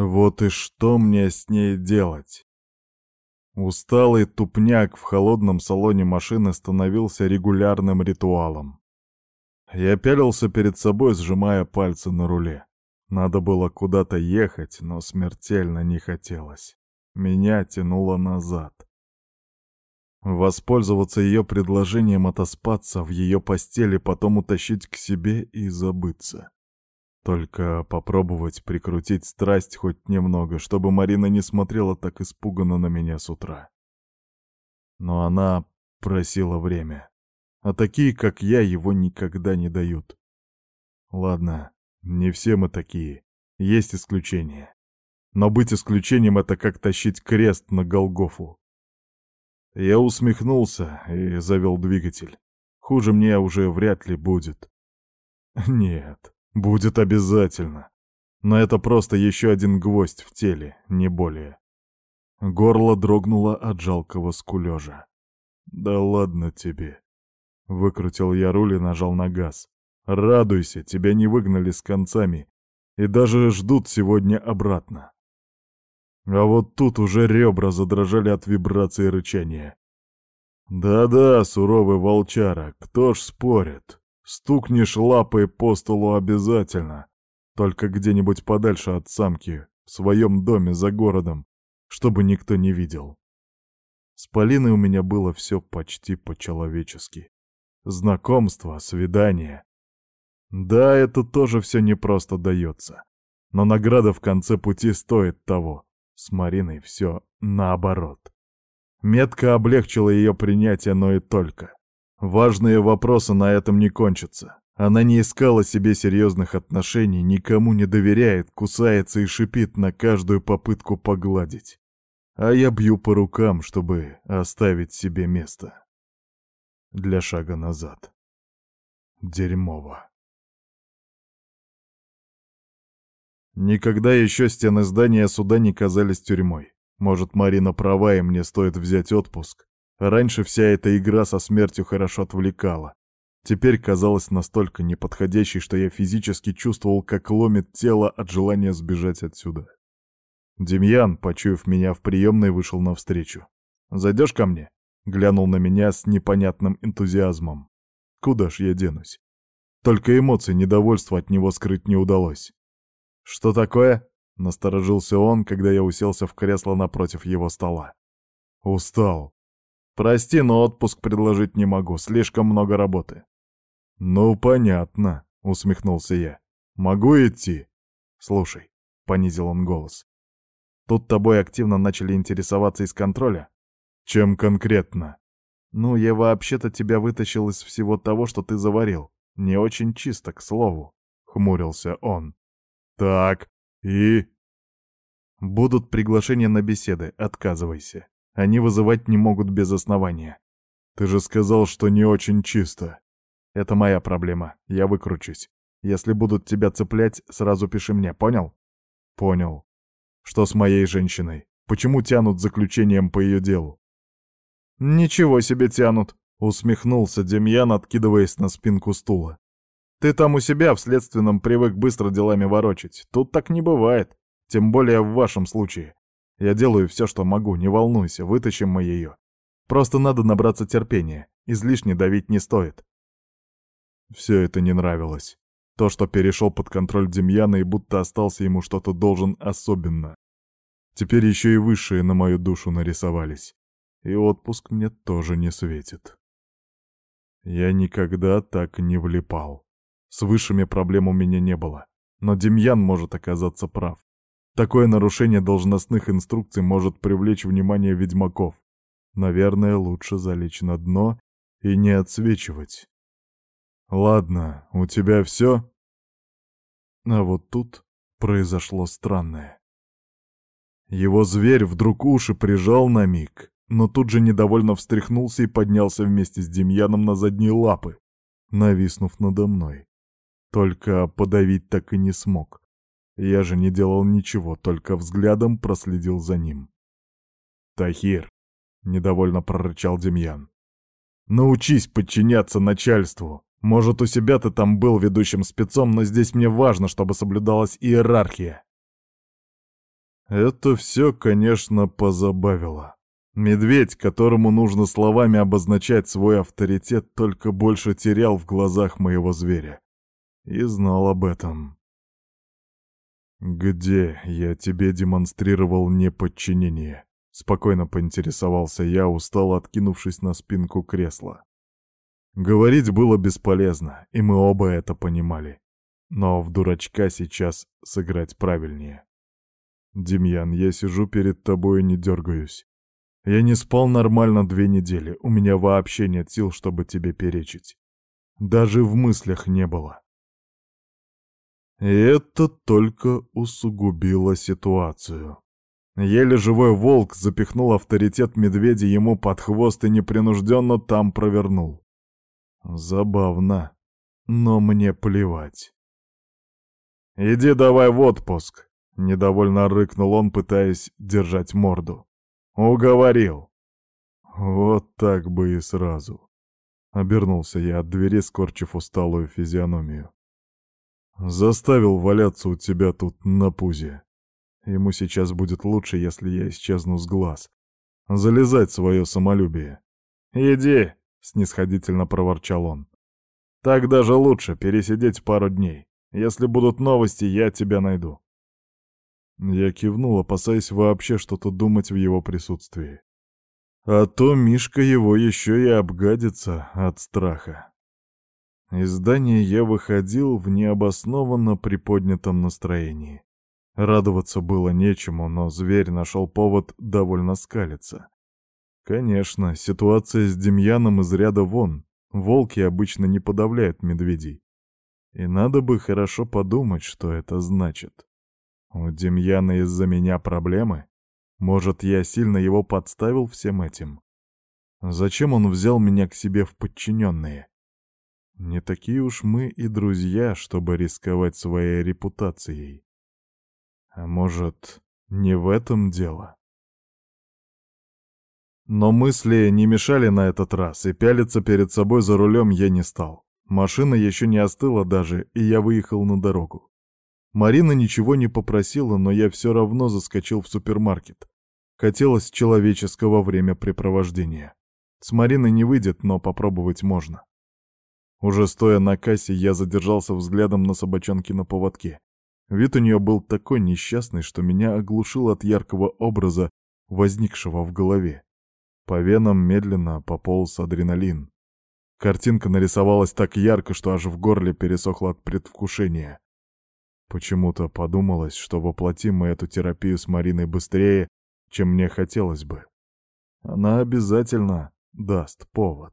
Вот и что мне с ней делать? Усталый тупняк в холодном салоне машины становился регулярным ритуалом. Я пялился перед собой, сжимая пальцы на руле. Надо было куда-то ехать, но смертельно не хотелось. Меня тянуло назад. Воспользоваться ее предложением отоспаться в ее постели, потом утащить к себе и забыться. Только попробовать прикрутить страсть хоть немного, чтобы Марина не смотрела так испуганно на меня с утра. Но она просила время. А такие, как я, его никогда не дают. Ладно, не все мы такие. Есть исключения. Но быть исключением — это как тащить крест на Голгофу. Я усмехнулся и завел двигатель. Хуже мне уже вряд ли будет. Нет, будет обязательно. Но это просто еще один гвоздь в теле, не более. Горло дрогнуло от жалкого скулежа. «Да ладно тебе». Выкрутил я руль и нажал на газ. «Радуйся, тебя не выгнали с концами и даже ждут сегодня обратно». А вот тут уже ребра задрожали от вибрации рычания. «Да-да, суровый волчара, кто ж спорит? Стукнешь лапой по столу обязательно, только где-нибудь подальше от самки, в своем доме за городом, чтобы никто не видел». С Полиной у меня было все почти по-человечески. Знакомство, свидание. Да, это тоже все непросто дается. Но награда в конце пути стоит того. С Мариной все наоборот. Метка облегчила ее принятие, но и только. Важные вопросы на этом не кончатся. Она не искала себе серьезных отношений, никому не доверяет, кусается и шипит на каждую попытку погладить. А я бью по рукам, чтобы оставить себе место. Для шага назад. Дерьмово. Никогда еще стены здания суда не казались тюрьмой. Может, Марина права, и мне стоит взять отпуск. Раньше вся эта игра со смертью хорошо отвлекала. Теперь казалась настолько неподходящей, что я физически чувствовал, как ломит тело от желания сбежать отсюда. Демьян, почуяв меня в приемной, вышел навстречу. «Зайдешь ко мне?» — глянул на меня с непонятным энтузиазмом. «Куда ж я денусь?» Только эмоций недовольства от него скрыть не удалось. «Что такое?» — насторожился он, когда я уселся в кресло напротив его стола. «Устал. Прости, но отпуск предложить не могу, слишком много работы». «Ну, понятно», — усмехнулся я. «Могу идти?» «Слушай», — понизил он голос. «Тут тобой активно начали интересоваться из контроля?» «Чем конкретно?» «Ну, я вообще-то тебя вытащил из всего того, что ты заварил. Не очень чисто, к слову», — хмурился он. Так, и... Будут приглашения на беседы, отказывайся. Они вызывать не могут без основания. Ты же сказал, что не очень чисто. Это моя проблема, я выкручусь. Если будут тебя цеплять, сразу пиши мне, понял? Понял. Что с моей женщиной? Почему тянут заключением по ее делу? Ничего себе тянут, усмехнулся Демьян, откидываясь на спинку стула. Ты там у себя в следственном привык быстро делами ворочать. Тут так не бывает. Тем более в вашем случае. Я делаю все, что могу, не волнуйся, вытащим мы ее. Просто надо набраться терпения. Излишне давить не стоит. Все это не нравилось. То, что перешел под контроль Демьяна и будто остался ему что-то должен особенно. Теперь еще и высшие на мою душу нарисовались. И отпуск мне тоже не светит. Я никогда так не влипал. С высшими проблем у меня не было. Но Демьян может оказаться прав. Такое нарушение должностных инструкций может привлечь внимание ведьмаков. Наверное, лучше залечь на дно и не отсвечивать. Ладно, у тебя все? А вот тут произошло странное. Его зверь вдруг уши прижал на миг, но тут же недовольно встряхнулся и поднялся вместе с Демьяном на задние лапы, нависнув надо мной. Только подавить так и не смог. Я же не делал ничего, только взглядом проследил за ним. «Тахир!» — недовольно прорычал Демьян. «Научись подчиняться начальству. Может, у себя ты там был ведущим спецом, но здесь мне важно, чтобы соблюдалась иерархия». Это все, конечно, позабавило. Медведь, которому нужно словами обозначать свой авторитет, только больше терял в глазах моего зверя. И знал об этом. «Где я тебе демонстрировал неподчинение?» Спокойно поинтересовался я, устало откинувшись на спинку кресла. Говорить было бесполезно, и мы оба это понимали. Но в дурачка сейчас сыграть правильнее. «Демьян, я сижу перед тобой и не дергаюсь. Я не спал нормально две недели, у меня вообще нет сил, чтобы тебе перечить. Даже в мыслях не было. И это только усугубило ситуацию. Еле живой волк запихнул авторитет медведя ему под хвост и непринужденно там провернул. Забавно, но мне плевать. «Иди давай в отпуск», — недовольно рыкнул он, пытаясь держать морду. «Уговорил». Вот так бы и сразу. Обернулся я от двери, скорчив усталую физиономию. Заставил валяться у тебя тут на пузе. Ему сейчас будет лучше, если я исчезну с глаз. Залезать свое самолюбие. «Иди!» — снисходительно проворчал он. «Так даже лучше пересидеть пару дней. Если будут новости, я тебя найду». Я кивнул, опасаясь вообще что-то думать в его присутствии. А то Мишка его еще и обгадится от страха. Из здания я выходил в необоснованно приподнятом настроении. Радоваться было нечему, но зверь нашел повод довольно скалиться. Конечно, ситуация с Демьяном из ряда вон. Волки обычно не подавляют медведей. И надо бы хорошо подумать, что это значит. У Демьяна из-за меня проблемы? Может, я сильно его подставил всем этим? Зачем он взял меня к себе в подчиненные? Не такие уж мы и друзья, чтобы рисковать своей репутацией. А может, не в этом дело? Но мысли не мешали на этот раз, и пялиться перед собой за рулем я не стал. Машина еще не остыла даже, и я выехал на дорогу. Марина ничего не попросила, но я все равно заскочил в супермаркет. Хотелось человеческого времяпрепровождения. С Мариной не выйдет, но попробовать можно. Уже стоя на кассе, я задержался взглядом на собачонке на поводке. Вид у нее был такой несчастный, что меня оглушил от яркого образа, возникшего в голове. По венам медленно пополз адреналин. Картинка нарисовалась так ярко, что аж в горле пересохло от предвкушения. Почему-то подумалось, что воплотим мы эту терапию с Мариной быстрее, чем мне хотелось бы. Она обязательно даст повод.